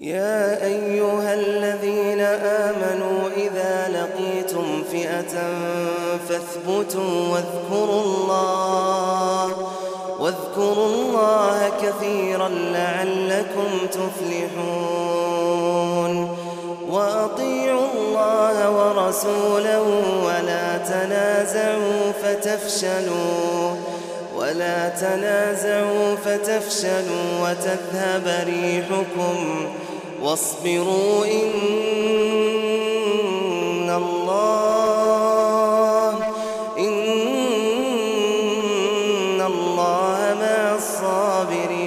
يا أيها الذين آمنوا إذا لقيتم فئة فاثبتوا واذكروا الله واذكروا الله كثيرا لعلكم تفلحون. وأطيعوا الله ورسوله ولا تنازعوا فتفشلوا. ولا تنازعوا فتفشلوا وتذهب ريحكم واصبروا إن الله إن الله مع الصابرين.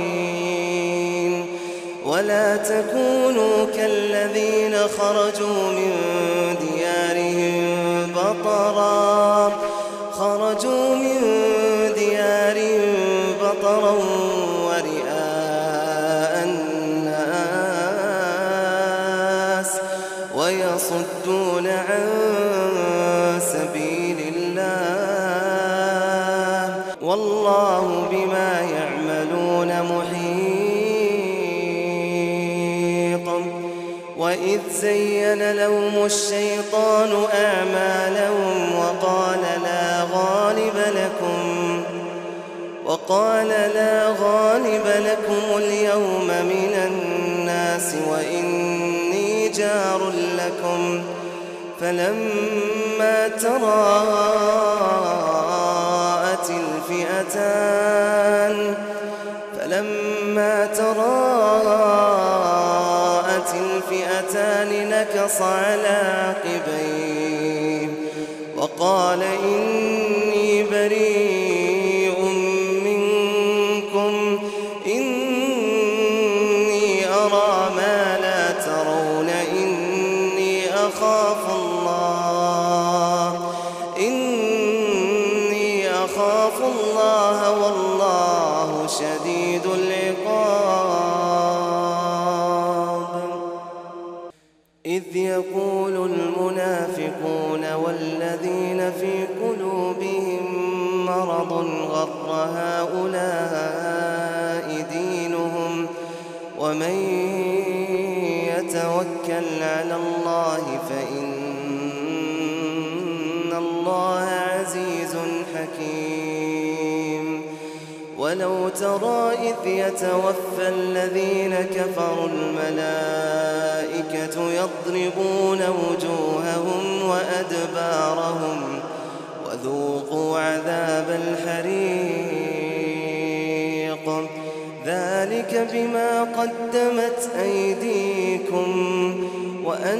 ولا تكونوا كالذين خرجوا من ديارهم بطرا. ويصدون عن سبيل الله. والله بما يعملون محيط. وإذ زين لهم الشيطان أعمالهم وقال لا غالب لكم وقال لا غالب لكم اليوم من الناس وإني جار لكم فلما تراءت الفئتان فلما تراءت الفئتان نكص على عقبيه وقال إني بريء إني أخاف الله والله شديد العقاب. إذ يقول المنافقون والذين في قلوبهم مرض غر هؤلاء دينهم ومن يتوكل على الله فإن الله عزيز حكيم. ولو ترى إذ يتوفى الذين كفروا الملائكة يضربون وجوههم وأدبارهم وذوقوا عذاب الحريق. ذلك بما قدمت أيديكم وأن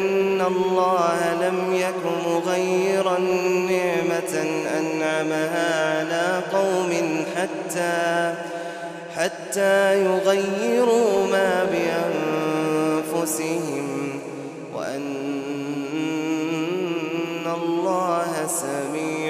الله لم يك مغيرا نعمة أنعمها على قوم حتى حتى يغيروا ما بأنفسهم وأن الله سميع